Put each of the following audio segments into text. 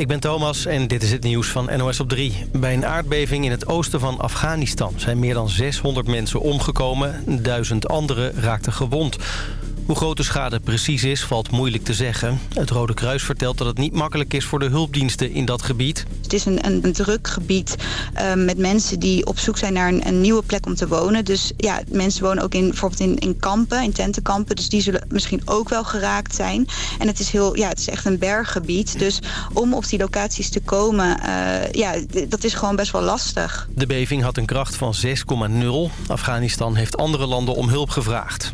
ik ben Thomas en dit is het nieuws van NOS op 3. Bij een aardbeving in het oosten van Afghanistan zijn meer dan 600 mensen omgekomen. Duizend anderen raakten gewond. Hoe groot de schade precies is, valt moeilijk te zeggen. Het Rode Kruis vertelt dat het niet makkelijk is voor de hulpdiensten in dat gebied. Het is een, een, druk gebied uh, met mensen die op zoek zijn naar een, een, nieuwe plek om te wonen. Dus ja, mensen wonen ook in, bijvoorbeeld in, in kampen, in tentenkampen. Dus die zullen misschien ook wel geraakt zijn. En het is, heel, ja, het is echt een berggebied. Dus om op die locaties te komen, uh, ja, dat is gewoon best wel lastig. De beving had een kracht van 6,0. Afghanistan heeft andere landen om hulp gevraagd.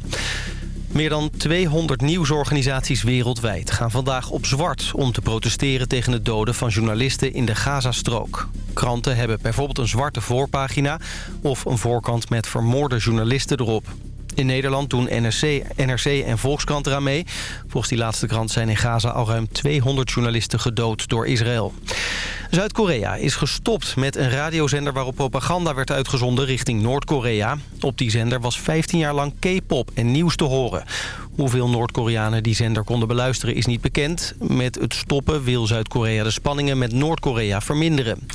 Meer dan 200 nieuwsorganisaties wereldwijd gaan vandaag op zwart... om te protesteren tegen het doden van journalisten in de Gazastrook. Kranten hebben bijvoorbeeld een zwarte voorpagina... of een voorkant met vermoorde journalisten erop. In Nederland doen NRC, NRC en Volkskrant eraan mee. Volgens die laatste krant zijn in Gaza al ruim 200 journalisten gedood door Israël. Zuid-Korea is gestopt met een radiozender waarop propaganda werd uitgezonden richting Noord-Korea. Op die zender was 15 jaar lang K-pop en nieuws te horen. Hoeveel Noord-Koreanen die zender konden beluisteren is niet bekend. Met het stoppen wil Zuid-Korea de spanningen met Noord-Korea verminderen.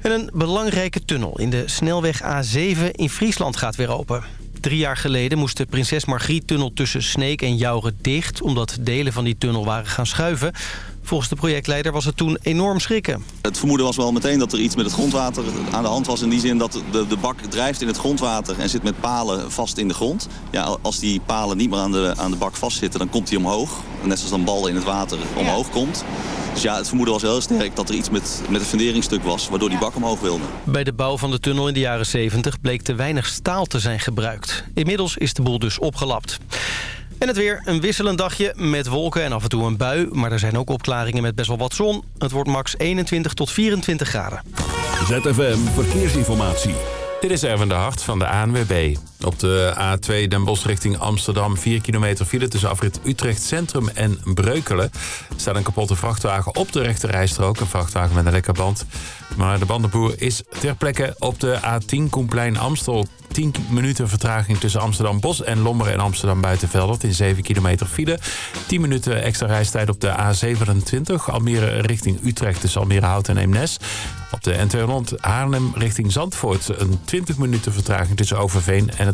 En een belangrijke tunnel in de snelweg A7 in Friesland gaat weer open. Drie jaar geleden moest de Prinses Margriet-tunnel tussen Sneek en Jouren dicht... omdat delen van die tunnel waren gaan schuiven. Volgens de projectleider was het toen enorm schrikken. Het vermoeden was wel meteen dat er iets met het grondwater aan de hand was. In die zin dat de, de bak drijft in het grondwater en zit met palen vast in de grond. Ja, als die palen niet meer aan de, aan de bak vastzitten, dan komt hij omhoog. Net zoals een bal in het water omhoog komt. Dus ja, het vermoeden was heel sterk dat er iets met, met het funderingsstuk was... waardoor die bak omhoog wilde. Bij de bouw van de tunnel in de jaren 70 bleek te weinig staal te zijn gebruikt. Inmiddels is de boel dus opgelapt. En het weer, een wisselend dagje met wolken en af en toe een bui. Maar er zijn ook opklaringen met best wel wat zon. Het wordt max 21 tot 24 graden. ZFM Verkeersinformatie. Dit is Erwin de Hart van de ANWB. Op de A2 Den Bosch richting Amsterdam 4 kilometer file tussen afrit Utrecht Centrum en Breukelen. Staat een kapotte vrachtwagen op de rechte rijstrook. Een vrachtwagen met een lekke band. Maar de bandenboer is ter plekke op de A10 Koenplein Amstel. 10 minuten vertraging tussen Amsterdam Bos en Lommeren en Amsterdam Buitenveldert in 7 kilometer file. 10 minuten extra reistijd op de A27 Almere richting Utrecht tussen Almere Hout en Eemnes. Op de N200 Haarlem richting Zandvoort een 20 minuten vertraging tussen Overveen en het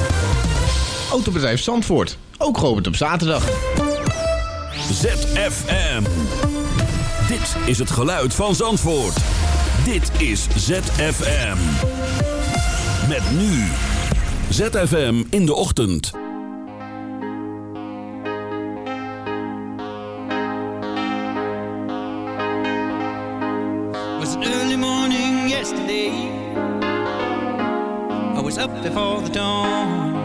Autobedrijf Zandvoort, ook geopend op zaterdag. ZFM. Dit is het geluid van Zandvoort. Dit is ZFM. Met nu. ZFM in de ochtend. was early morning yesterday. I was up before the dawn.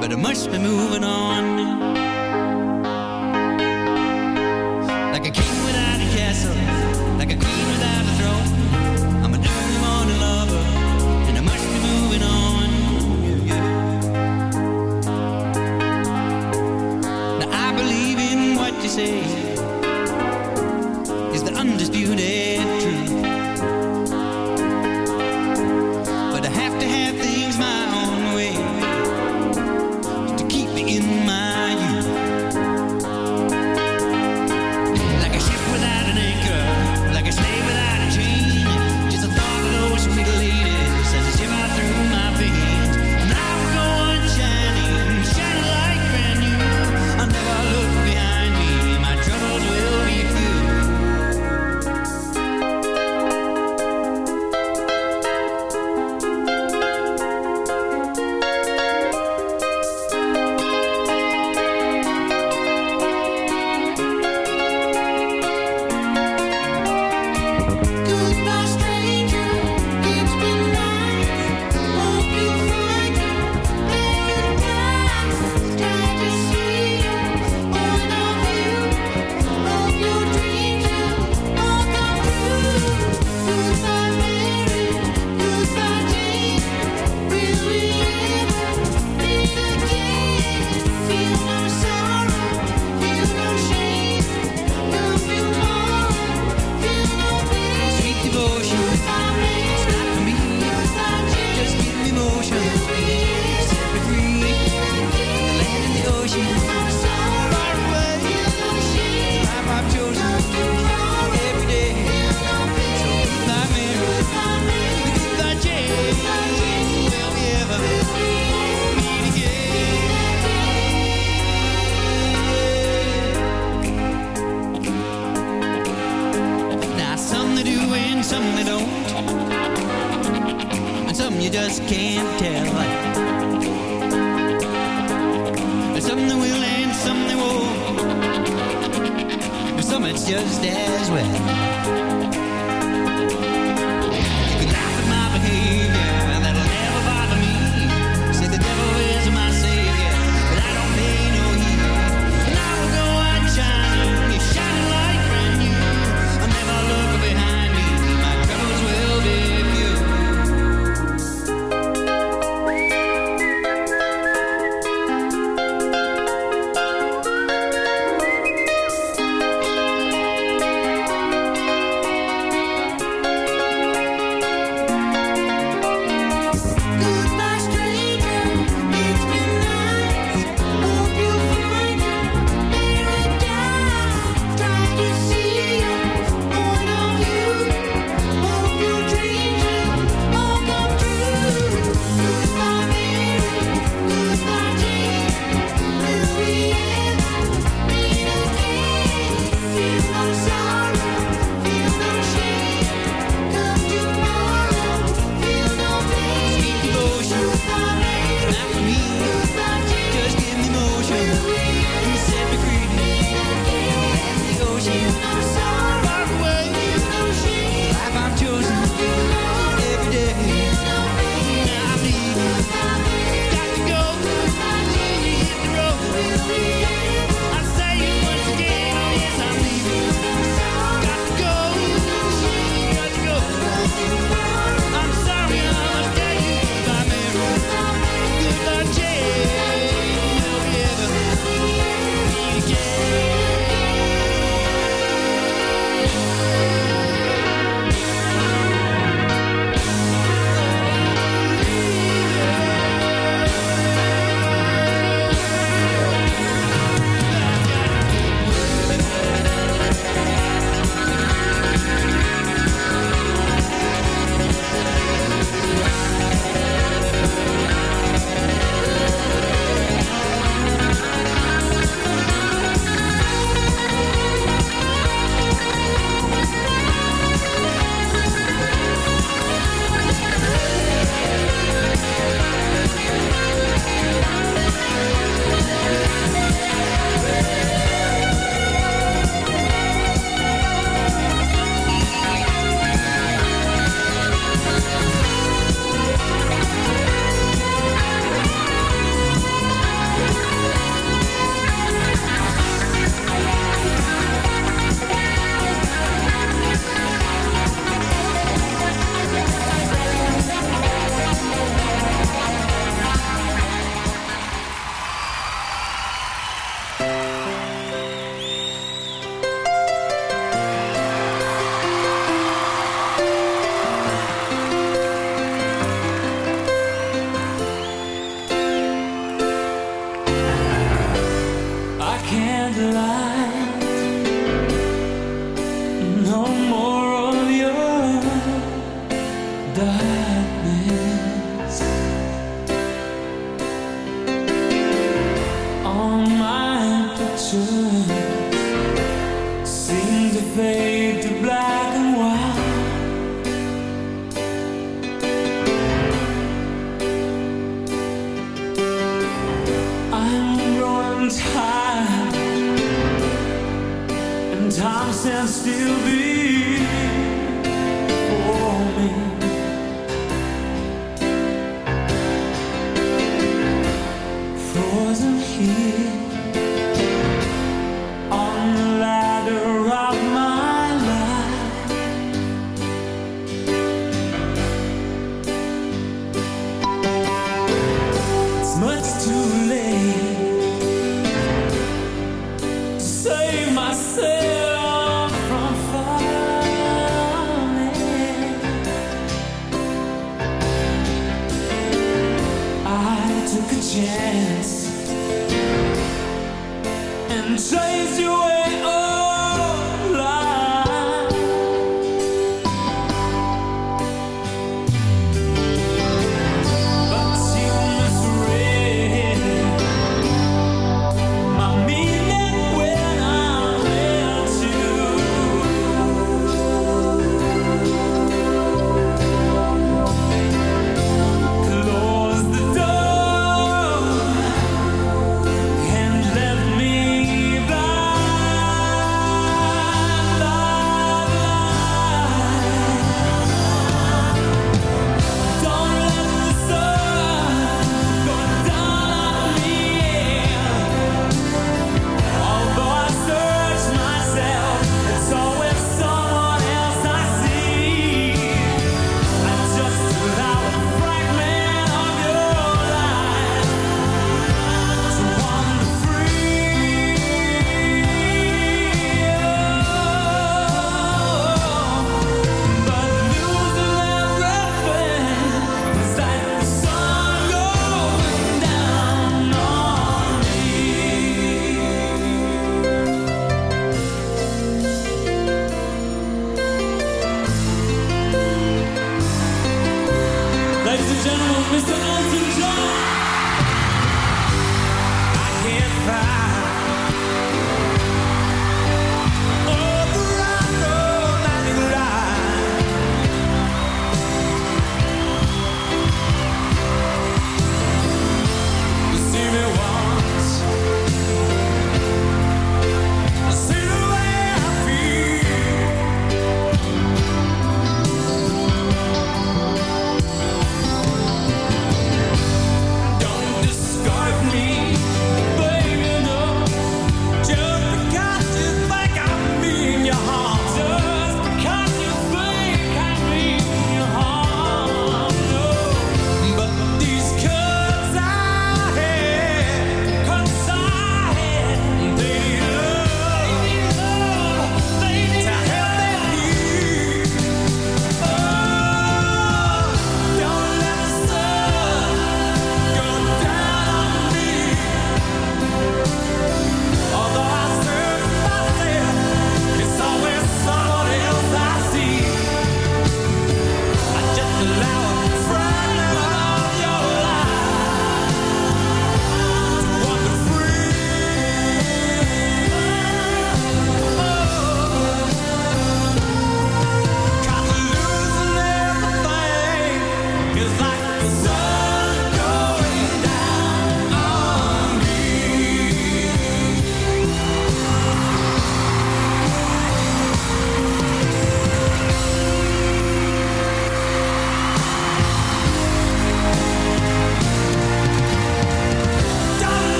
But I must be moving on.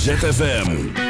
ZFM.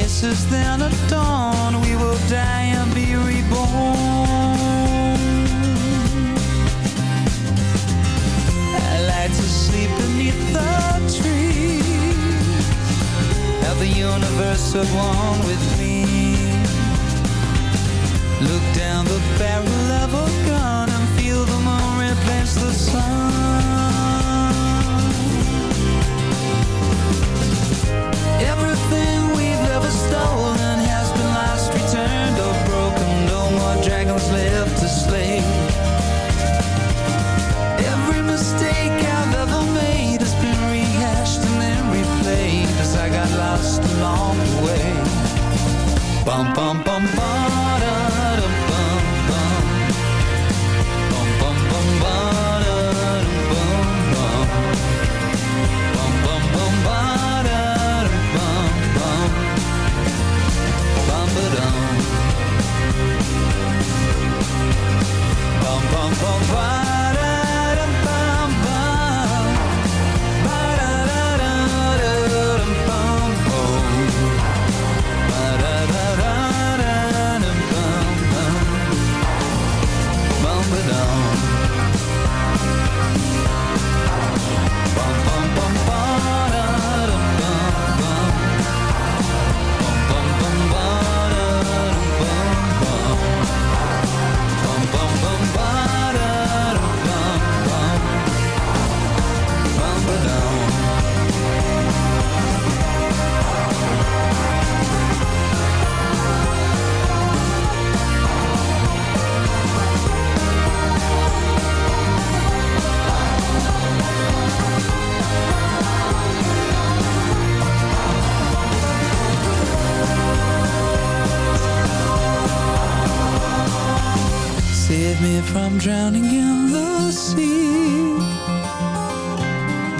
Paces, then at dawn, we will die and be reborn. I like to sleep beneath the trees. Have the universe at one with me. bam, bam.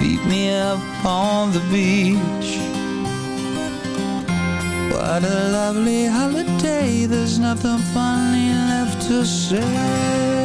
beat me up on the beach. What a lovely holiday. There's nothing funny left to say.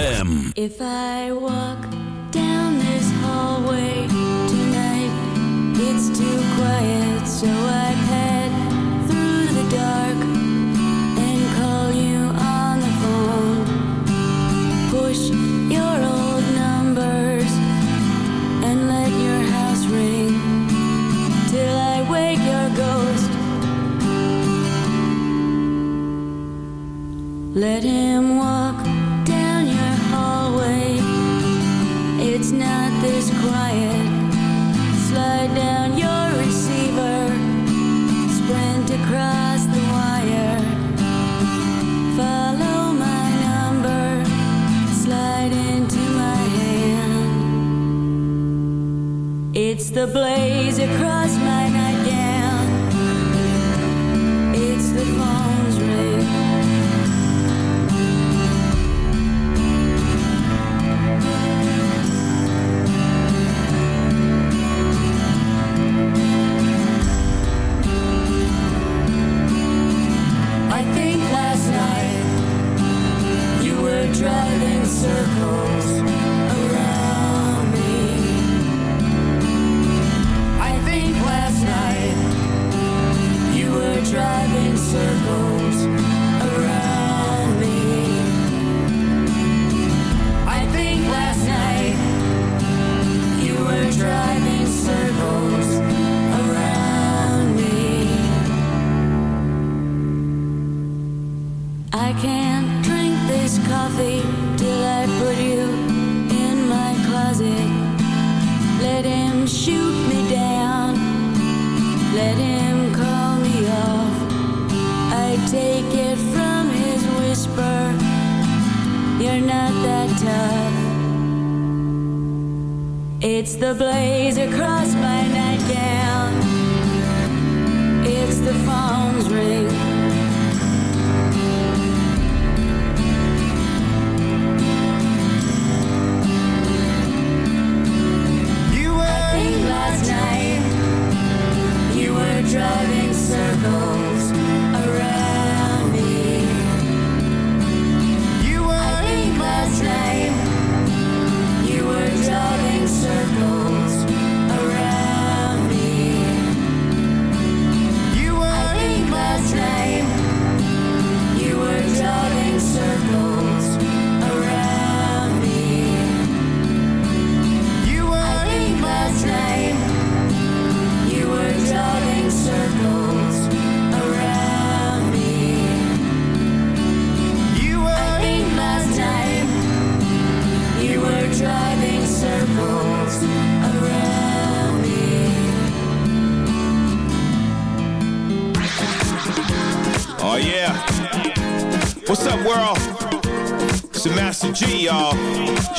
If I walk down this hallway tonight, it's too quiet, so I the blaze across my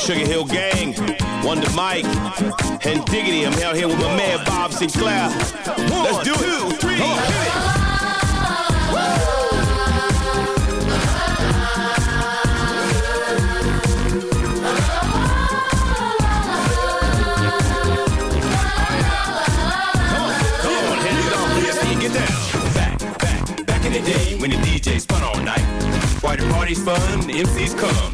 Sugar Hill Gang, Wonder Mike, and Diggity. I'm out here with my man Bob Sinclar. Let's do it. Two, three, oh. when the DJ spun all night. Why the party's fun, the MCs come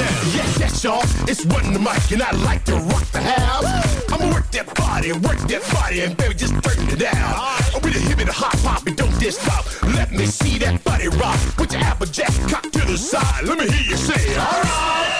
down. Yes, yes, y'all. It's running the mic, and I like to rock the house. I'ma work that body, work that body, and baby, just turn it down. With a hip and a hop hop, and don't diss stop. Let me see that body rock. Put your applejack cock to the side. Let me hear you say, alright.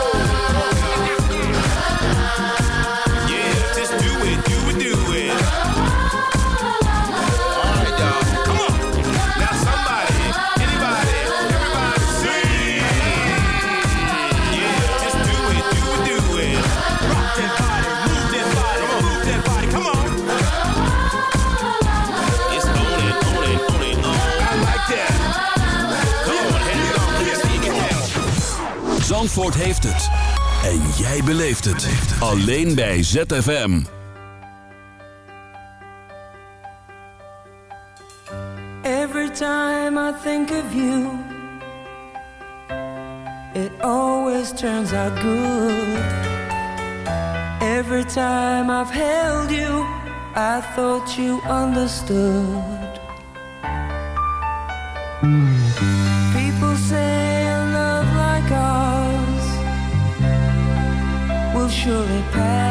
Zandvoort heeft het. En jij beleeft het. Alleen bij ZFM. Every time I think of you, it always turns out good. Every time I've held you, I thought you understood. People surely pass.